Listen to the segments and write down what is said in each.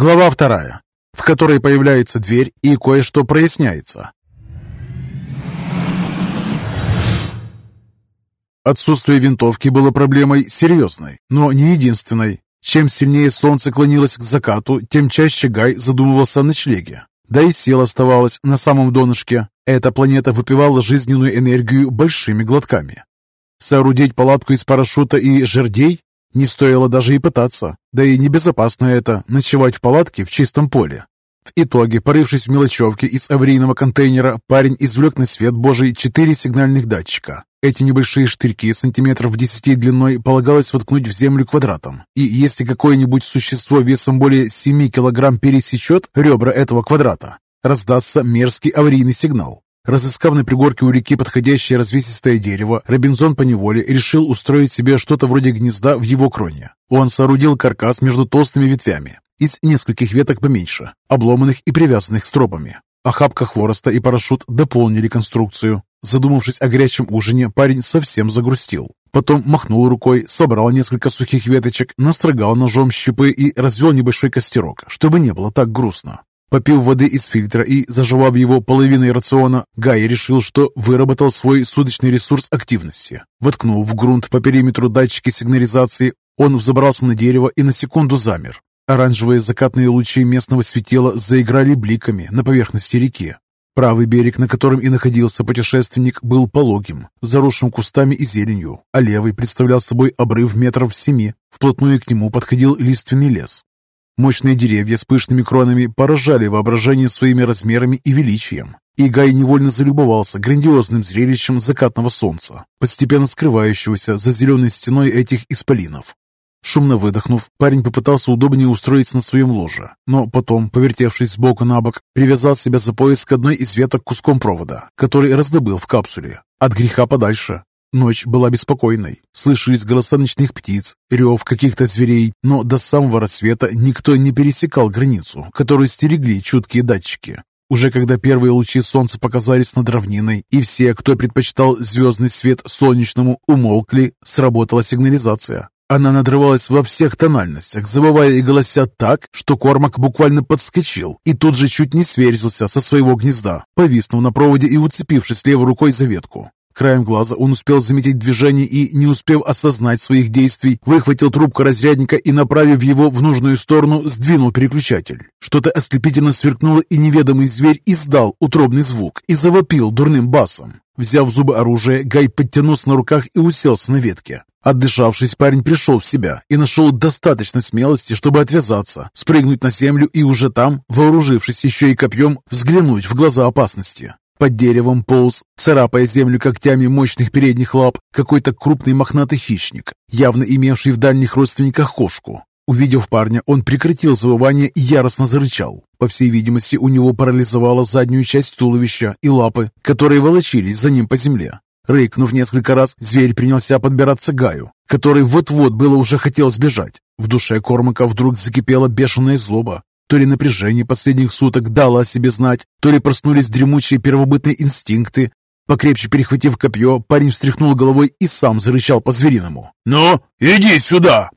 Глава вторая, в которой появляется дверь и кое-что проясняется. Отсутствие винтовки было проблемой серьезной, но не единственной. Чем сильнее солнце клонилось к закату, тем чаще Гай задумывался о ночлеге. Да и сил оставалось на самом донышке. Эта планета выпивала жизненную энергию большими глотками. Соорудить палатку из парашюта и жердей не стоило даже и пытаться. Да и небезопасно это, ночевать в палатке в чистом поле. В итоге, порывшись в мелочевке из аварийного контейнера, парень извлек на свет Божий четыре сигнальных датчика. Эти небольшие штырьки сантиметров в десяти длиной полагалось воткнуть в землю квадратом. И если какое-нибудь существо весом более 7 килограмм пересечет ребра этого квадрата, раздастся мерзкий аварийный сигнал. Разыскав на пригорке у реки подходящее развесистое дерево, Робинзон поневоле решил устроить себе что-то вроде гнезда в его кроне. Он соорудил каркас между толстыми ветвями, из нескольких веток поменьше, обломанных и привязанных стропами. Охапка хвороста и парашют дополнили конструкцию. Задумавшись о горячем ужине, парень совсем загрустил. Потом махнул рукой, собрал несколько сухих веточек, настрогал ножом щепы и развел небольшой костерок, чтобы не было так грустно. Попив воды из фильтра и заживав его половиной рациона, Гай решил, что выработал свой суточный ресурс активности. Воткнув в грунт по периметру датчики сигнализации, он взобрался на дерево и на секунду замер. Оранжевые закатные лучи местного светила заиграли бликами на поверхности реки. Правый берег, на котором и находился путешественник, был пологим, заросшим кустами и зеленью, а левый представлял собой обрыв метров семи. Вплотную к нему подходил лиственный лес. Мощные деревья с пышными кронами поражали воображение своими размерами и величием. И Гай невольно залюбовался грандиозным зрелищем закатного солнца, постепенно скрывающегося за зеленой стеной этих исполинов. Шумно выдохнув, парень попытался удобнее устроиться на своем ложе, но потом, повертевшись сбоку на бок, привязал себя за пояс к одной из веток куском провода, который раздобыл в капсуле. От греха подальше. Ночь была беспокойной. Слышались голоса ночных птиц, рев каких-то зверей, но до самого рассвета никто не пересекал границу, которую стерегли чуткие датчики. Уже когда первые лучи солнца показались над равниной, и все, кто предпочитал звездный свет солнечному, умолкли, сработала сигнализация. Она надрывалась во всех тональностях, забывая и голося так, что Кормак буквально подскочил и тут же чуть не сверзился со своего гнезда, повиснув на проводе и уцепившись левой рукой за ветку. Краем глаза он успел заметить движение и, не успев осознать своих действий, выхватил трубку разрядника и, направив его в нужную сторону, сдвинул переключатель. Что-то ослепительно сверкнуло, и неведомый зверь издал утробный звук и завопил дурным басом. Взяв в зубы оружие, Гай подтянулся на руках и уселся на ветке. Отдышавшись, парень пришел в себя и нашел достаточно смелости, чтобы отвязаться, спрыгнуть на землю и уже там, вооружившись еще и копьем, взглянуть в глаза опасности. Под деревом полз, царапая землю когтями мощных передних лап, какой-то крупный мохнатый хищник, явно имевший в дальних родственниках кошку. Увидев парня, он прекратил завывание и яростно зарычал. По всей видимости, у него парализовала заднюю часть туловища и лапы, которые волочились за ним по земле. Рыкнув несколько раз, зверь принялся подбираться Гаю, который вот-вот было уже хотел сбежать. В душе Кормака вдруг закипела бешеная злоба. То ли напряжение последних суток дало о себе знать, то ли проснулись дремучие первобытные инстинкты. Покрепче перехватив копье, парень встряхнул головой и сам зарычал по-звериному. «Ну, иди сюда!»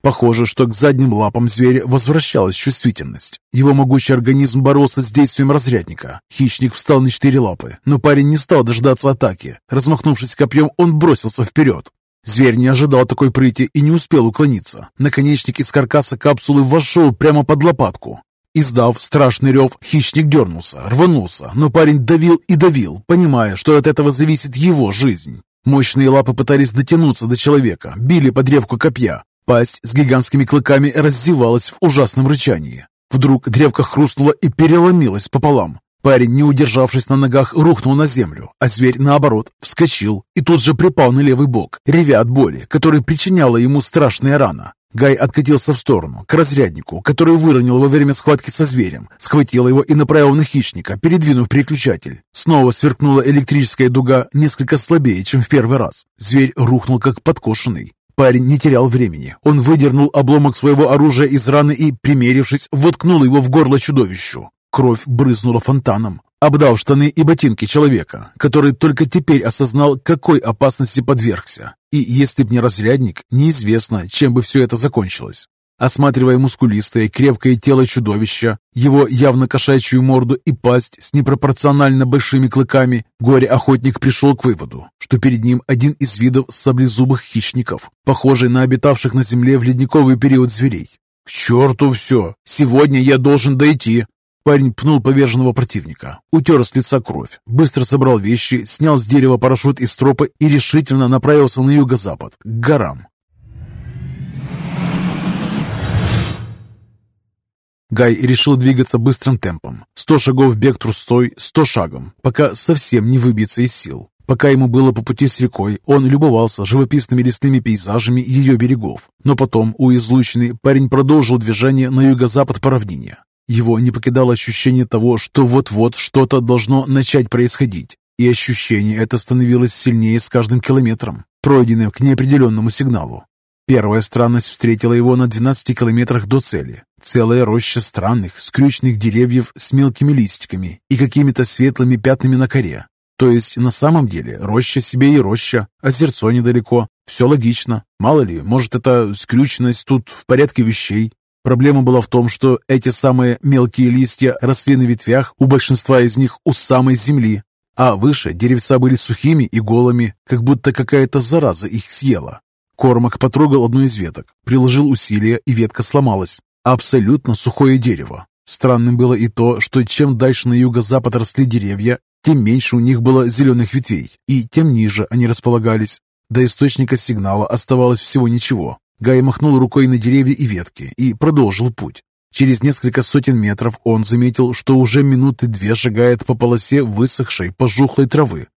Похоже, что к задним лапам зверя возвращалась чувствительность. Его могучий организм боролся с действием разрядника. Хищник встал на четыре лапы, но парень не стал дождаться атаки. Размахнувшись копьем, он бросился вперед. Зверь не ожидал такой прыти и не успел уклониться. Наконечник из каркаса капсулы вошел прямо под лопатку. Издав страшный рев, хищник дернулся, рванулся, но парень давил и давил, понимая, что от этого зависит его жизнь. Мощные лапы пытались дотянуться до человека, били под древку копья, Пасть с гигантскими клыками раздевалась в ужасном рычании. Вдруг древко хрустнуло и переломилось пополам. Парень, не удержавшись на ногах, рухнул на землю, а зверь, наоборот, вскочил и тут же припал на левый бок, ревя от боли, которая причиняла ему страшная рана. Гай откатился в сторону, к разряднику, который выронил во время схватки со зверем, схватил его и направил на хищника, передвинув переключатель. Снова сверкнула электрическая дуга, несколько слабее, чем в первый раз. Зверь рухнул, как подкошенный. Парень не терял времени. Он выдернул обломок своего оружия из раны и, примерившись, воткнул его в горло чудовищу. Кровь брызнула фонтаном, обдав штаны и ботинки человека, который только теперь осознал, какой опасности подвергся. И если б не разрядник, неизвестно, чем бы все это закончилось. Осматривая мускулистое, крепкое тело чудовища, его явно кошачью морду и пасть с непропорционально большими клыками, горе-охотник пришел к выводу, что перед ним один из видов саблезубых хищников, похожий на обитавших на земле в ледниковый период зверей. «К черту все! Сегодня я должен дойти!» Парень пнул поверженного противника, утер с лица кровь, быстро собрал вещи, снял с дерева парашют из тропы и решительно направился на юго-запад, к горам. Гай решил двигаться быстрым темпом. Сто шагов бег трустой, сто шагом, пока совсем не выбиться из сил. Пока ему было по пути с рекой, он любовался живописными лесными пейзажами ее берегов. Но потом, у излучины, парень продолжил движение на юго-запад по равнине. Его не покидало ощущение того, что вот-вот что-то должно начать происходить. И ощущение это становилось сильнее с каждым километром, пройденным к неопределенному сигналу. Первая странность встретила его на 12 километрах до цели. Целая роща странных, скрючных деревьев с мелкими листиками и какими-то светлыми пятнами на коре. То есть на самом деле роща себе и роща, озерцо недалеко. Все логично. Мало ли, может это скрюченность тут в порядке вещей. Проблема была в том, что эти самые мелкие листья росли на ветвях, у большинства из них у самой земли, а выше деревца были сухими и голыми, как будто какая-то зараза их съела. Кормак потрогал одну из веток, приложил усилия, и ветка сломалась. Абсолютно сухое дерево. Странным было и то, что чем дальше на юго-запад росли деревья, тем меньше у них было зеленых ветвей, и тем ниже они располагались. До источника сигнала оставалось всего ничего. Гай махнул рукой на деревья и ветки и продолжил путь. Через несколько сотен метров он заметил, что уже минуты две шагает по полосе высохшей, пожухлой травы.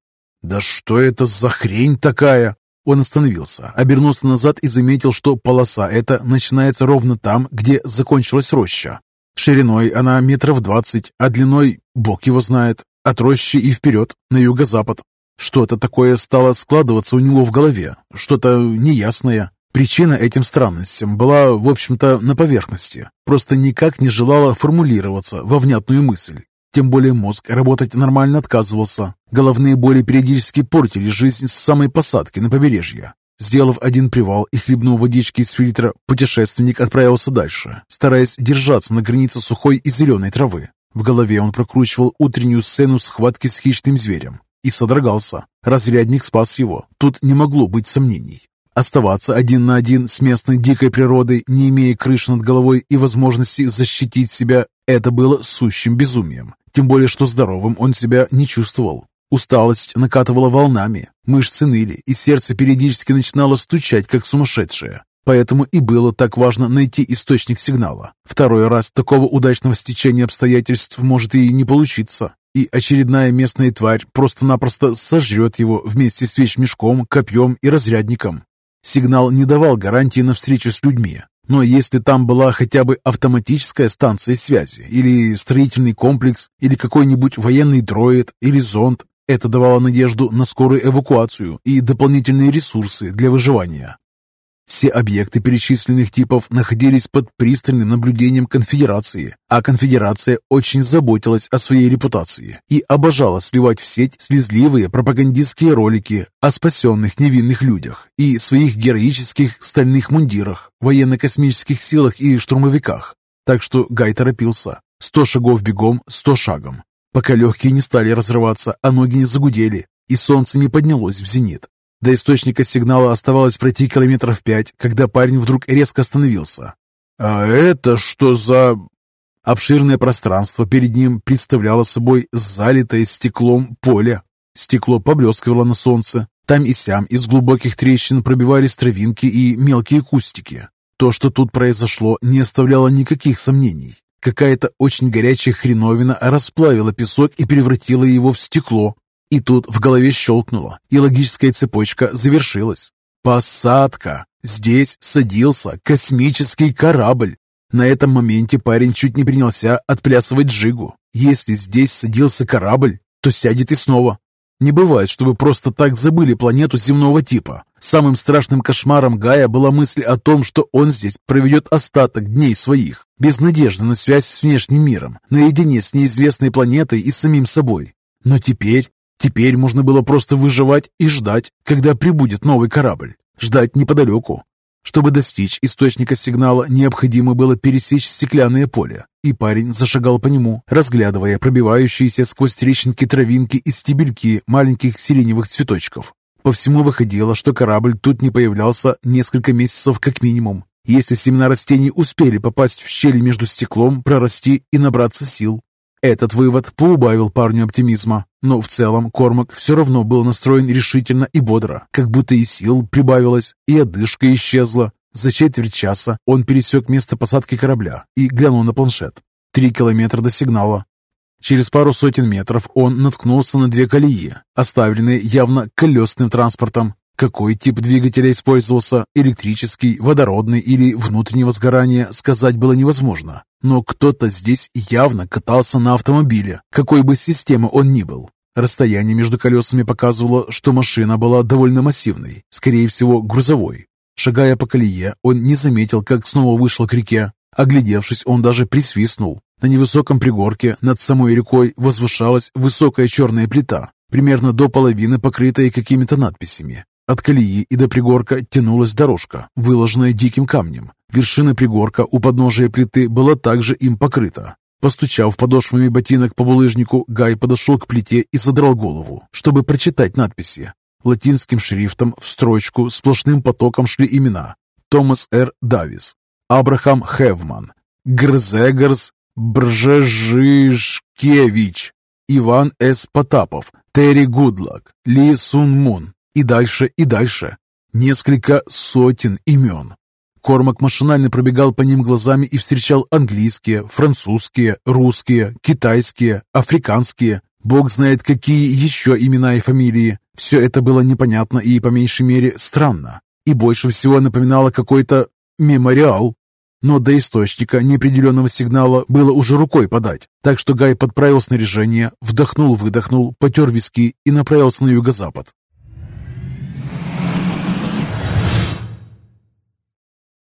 «Да что это за хрень такая?» Он остановился, обернулся назад и заметил, что полоса эта начинается ровно там, где закончилась роща. Шириной она метров двадцать, а длиной бог его знает, от рощи и вперед, на юго-запад. Что-то такое стало складываться у него в голове, что-то неясное. Причина этим странностям была, в общем-то, на поверхности, просто никак не желала формулироваться во внятную мысль. Тем более мозг работать нормально отказывался. Головные боли периодически портили жизнь с самой посадки на побережье. Сделав один привал и хлебнув водички из фильтра, путешественник отправился дальше, стараясь держаться на границе сухой и зеленой травы. В голове он прокручивал утреннюю сцену схватки с хищным зверем и содрогался. Разрядник спас его, тут не могло быть сомнений. Оставаться один на один с местной дикой природой, не имея крыши над головой и возможности защитить себя, это было сущим безумием. Тем более, что здоровым он себя не чувствовал. Усталость накатывала волнами, мышцы ныли, и сердце периодически начинало стучать, как сумасшедшее. Поэтому и было так важно найти источник сигнала. Второй раз такого удачного стечения обстоятельств может и не получиться, и очередная местная тварь просто-напросто сожрет его вместе с вещмешком, копьем и разрядником. Сигнал не давал гарантии на встречу с людьми, но если там была хотя бы автоматическая станция связи, или строительный комплекс, или какой-нибудь военный дроид, или зонд, это давало надежду на скорую эвакуацию и дополнительные ресурсы для выживания. Все объекты перечисленных типов находились под пристальным наблюдением конфедерации, а конфедерация очень заботилась о своей репутации и обожала сливать в сеть слезливые пропагандистские ролики о спасенных невинных людях и своих героических стальных мундирах, военно-космических силах и штурмовиках. Так что Гай торопился. Сто шагов бегом, сто шагом. Пока легкие не стали разрываться, а ноги не загудели, и солнце не поднялось в зенит. До источника сигнала оставалось пройти километров пять, когда парень вдруг резко остановился. «А это что за...» Обширное пространство перед ним представляло собой залитое стеклом поле. Стекло поблескивало на солнце. Там и сям из глубоких трещин пробивались травинки и мелкие кустики. То, что тут произошло, не оставляло никаких сомнений. Какая-то очень горячая хреновина расплавила песок и превратила его в стекло. И тут в голове щелкнуло, и логическая цепочка завершилась. Посадка! Здесь садился космический корабль. На этом моменте парень чуть не принялся отплясывать джигу. Если здесь садился корабль, то сядет и снова. Не бывает, чтобы просто так забыли планету земного типа. Самым страшным кошмаром Гая была мысль о том, что он здесь проведет остаток дней своих, без надежды на связь с внешним миром, наедине с неизвестной планетой и самим собой. Но теперь Теперь можно было просто выживать и ждать, когда прибудет новый корабль. Ждать неподалеку. Чтобы достичь источника сигнала, необходимо было пересечь стеклянное поле, и парень зашагал по нему, разглядывая пробивающиеся сквозь трещинки травинки и стебельки маленьких сиреневых цветочков. По всему выходило, что корабль тут не появлялся несколько месяцев как минимум. Если семена растений успели попасть в щели между стеклом, прорасти и набраться сил. Этот вывод поубавил парню оптимизма, но в целом Кормак все равно был настроен решительно и бодро, как будто и сил прибавилось, и одышка исчезла. За четверть часа он пересек место посадки корабля и глянул на планшет. Три километра до сигнала. Через пару сотен метров он наткнулся на две колеи, оставленные явно колесным транспортом. Какой тип двигателя использовался, электрический, водородный или внутреннего сгорания, сказать было невозможно. Но кто-то здесь явно катался на автомобиле, какой бы системы он ни был. Расстояние между колесами показывало, что машина была довольно массивной, скорее всего, грузовой. Шагая по колее, он не заметил, как снова вышел к реке. Оглядевшись, он даже присвистнул. На невысоком пригорке над самой рекой возвышалась высокая черная плита, примерно до половины покрытая какими-то надписями. От колеи и до пригорка тянулась дорожка, выложенная диким камнем. Вершина пригорка у подножия плиты была также им покрыта. Постучав подошвами ботинок по булыжнику, Гай подошел к плите и задрал голову, чтобы прочитать надписи. Латинским шрифтом в строчку сплошным потоком шли имена. Томас Р. Давис, Абрахам Хевман, Грзегарс Бржежишкевич, Иван С. Потапов, Терри Гудлак, Ли Сун Мун, и дальше, и дальше. Несколько сотен имен. Кормак машинально пробегал по ним глазами и встречал английские, французские, русские, китайские, африканские. Бог знает, какие еще имена и фамилии. Все это было непонятно и, по меньшей мере, странно. И больше всего напоминало какой-то мемориал. Но до источника неопределенного сигнала было уже рукой подать. Так что Гай подправил снаряжение, вдохнул-выдохнул, потер виски и направился на юго-запад.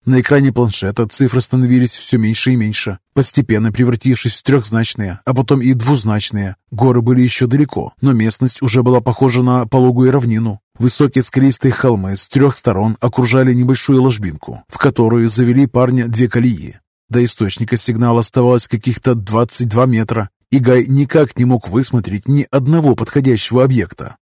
На экране планшета цифры становились все меньше и меньше, постепенно превратившись в трехзначные, а потом и двузначные. Горы были еще далеко, но местность уже была похожа на пологую равнину. Высокие скалистые холмы с трех сторон окружали небольшую ложбинку, в которую завели парня две колеи. До источника сигнала оставалось каких-то 22 метра, и Гай никак не мог высмотреть ни одного подходящего объекта.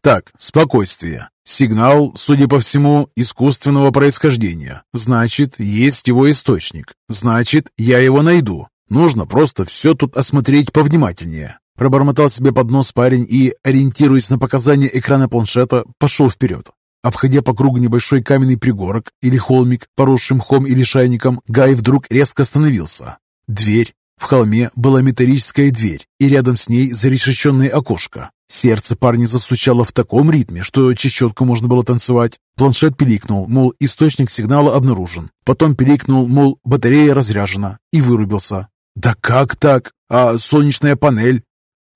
Так, спокойствие. Сигнал, судя по всему, искусственного происхождения. Значит, есть его источник. Значит, я его найду. Нужно просто все тут осмотреть повнимательнее. Пробормотал себе под нос парень и, ориентируясь на показания экрана планшета, пошел вперед. Обходя по кругу небольшой каменный пригорок или холмик, поросшим мхом или шайником, Гай вдруг резко остановился. Дверь. В холме была металлическая дверь, и рядом с ней зарешеченное окошко. Сердце парня застучало в таком ритме, что чечетку можно было танцевать. Планшет пиликнул, мол, источник сигнала обнаружен. Потом пиликнул, мол, батарея разряжена, и вырубился. «Да как так? А солнечная панель?»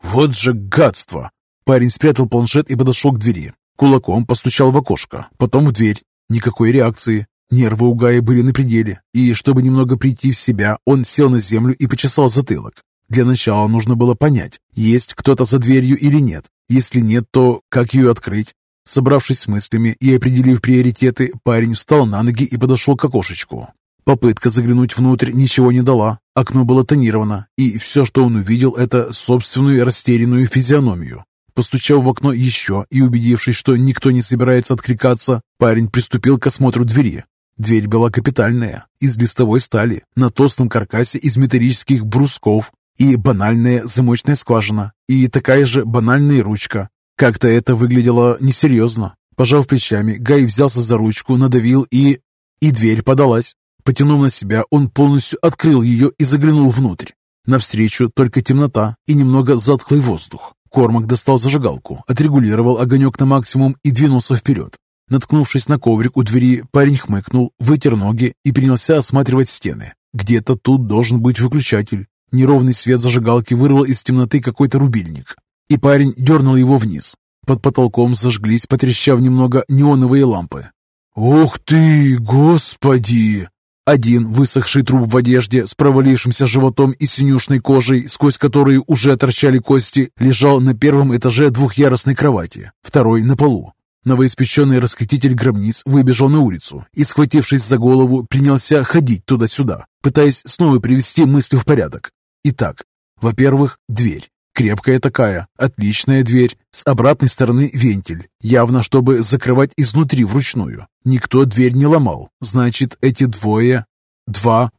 «Вот же гадство!» Парень спрятал планшет и подошел к двери. Кулаком постучал в окошко, потом в дверь. Никакой реакции. Нервы у Гая были на пределе, и, чтобы немного прийти в себя, он сел на землю и почесал затылок. Для начала нужно было понять, есть кто-то за дверью или нет. Если нет, то как ее открыть? Собравшись с мыслями и определив приоритеты, парень встал на ноги и подошел к окошечку. Попытка заглянуть внутрь ничего не дала. Окно было тонировано, и все, что он увидел, это собственную растерянную физиономию. Постучав в окно еще и убедившись, что никто не собирается откликаться, парень приступил к осмотру двери. Дверь была капитальная, из листовой стали, на толстом каркасе из металлических брусков, и банальная замочная скважина, и такая же банальная ручка. Как-то это выглядело несерьезно. Пожав плечами, Гай взялся за ручку, надавил и... И дверь подалась. Потянув на себя, он полностью открыл ее и заглянул внутрь. Навстречу только темнота и немного затхлый воздух. Кормак достал зажигалку, отрегулировал огонек на максимум и двинулся вперед. Наткнувшись на коврик у двери, парень хмыкнул, вытер ноги и принялся осматривать стены. Где-то тут должен быть выключатель. Неровный свет зажигалки вырвал из темноты какой-то рубильник, и парень дернул его вниз. Под потолком зажглись, потрещав немного, неоновые лампы. «Ух ты, господи!» Один высохший труп в одежде с провалившимся животом и синюшной кожей, сквозь которые уже торчали кости, лежал на первом этаже двухъярусной кровати, второй на полу. Новоиспеченный расхититель гробниц выбежал на улицу и, схватившись за голову, принялся ходить туда-сюда, пытаясь снова привести мысли в порядок. Итак, во-первых, дверь. Крепкая такая, отличная дверь, с обратной стороны вентиль, явно чтобы закрывать изнутри вручную. Никто дверь не ломал, значит, эти двое... Два...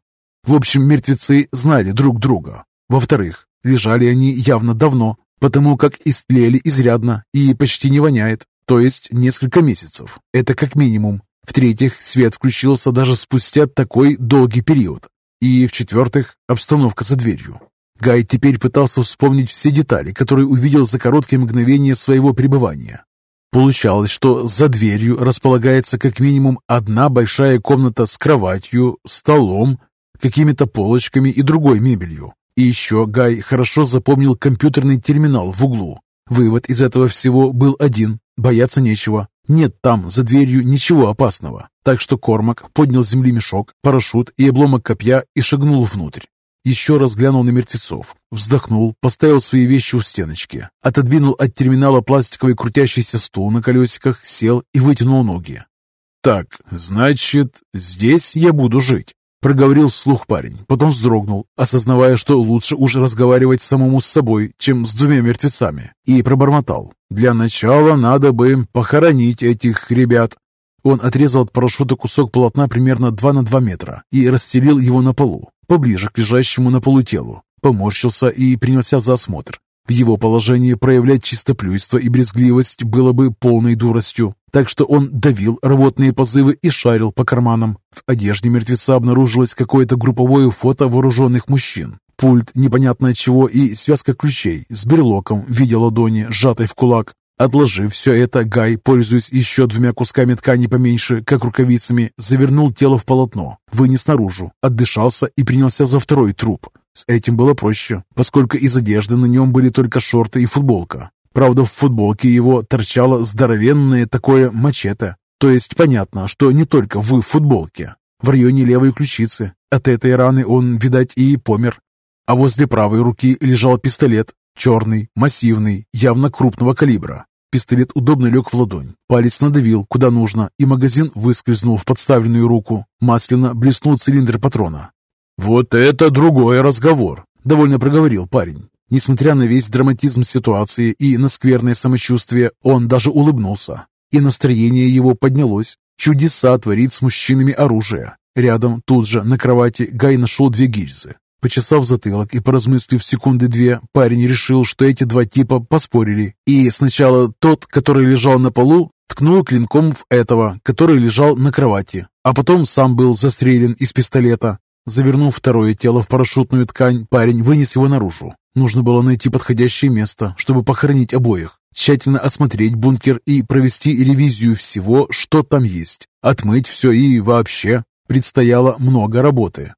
В общем, мертвецы знали друг друга. Во-вторых, лежали они явно давно, потому как истлели изрядно и почти не воняет, то есть несколько месяцев. Это как минимум. В-третьих, свет включился даже спустя такой долгий период. И в-четвертых, обстановка за дверью. Гай теперь пытался вспомнить все детали, которые увидел за короткие мгновения своего пребывания. Получалось, что за дверью располагается как минимум одна большая комната с кроватью, столом, какими-то полочками и другой мебелью. И еще Гай хорошо запомнил компьютерный терминал в углу. Вывод из этого всего был один – бояться нечего. Нет там, за дверью, ничего опасного. Так что Кормак поднял с земли мешок, парашют и обломок копья и шагнул внутрь. Еще раз глянул на мертвецов, вздохнул, поставил свои вещи у стеночки, отодвинул от терминала пластиковый крутящийся стул на колесиках, сел и вытянул ноги. «Так, значит, здесь я буду жить». Проговорил вслух парень, потом вздрогнул, осознавая, что лучше уж разговаривать самому с собой, чем с двумя мертвецами, и пробормотал. «Для начала надо бы похоронить этих ребят». Он отрезал от парашюта кусок полотна примерно 2 на 2 метра и расстелил его на полу, поближе к лежащему на полу телу. Поморщился и принялся за осмотр. В его положении проявлять чистоплюйство и брезгливость было бы полной дуростью, так что он давил рвотные позывы и шарил по карманам. В одежде мертвеца обнаружилось какое-то групповое фото вооруженных мужчин. Пульт непонятно от чего и связка ключей с берлоком в виде ладони, сжатой в кулак. Отложив все это, Гай, пользуясь еще двумя кусками ткани поменьше, как рукавицами, завернул тело в полотно, вынес наружу, отдышался и принялся за второй труп. С этим было проще, поскольку из одежды на нем были только шорты и футболка. Правда, в футболке его торчало здоровенное такое мачете. То есть понятно, что не только в футболке. В районе левой ключицы. От этой раны он, видать, и помер. А возле правой руки лежал пистолет. Черный, массивный, явно крупного калибра. Пистолет удобно лег в ладонь. Палец надавил, куда нужно, и магазин выскользнул в подставленную руку. Масляно блеснул цилиндр патрона. «Вот это другой разговор», — довольно проговорил парень. Несмотря на весь драматизм ситуации и на скверное самочувствие, он даже улыбнулся. И настроение его поднялось. Чудеса творит с мужчинами оружие. Рядом, тут же, на кровати, Гай нашел две гильзы. Почесав затылок и поразмыслив секунды две, парень решил, что эти два типа поспорили. И сначала тот, который лежал на полу, ткнул клинком в этого, который лежал на кровати, а потом сам был застрелен из пистолета. Завернув второе тело в парашютную ткань, парень вынес его наружу. Нужно было найти подходящее место, чтобы похоронить обоих, тщательно осмотреть бункер и провести ревизию всего, что там есть, отмыть все и вообще. Предстояло много работы.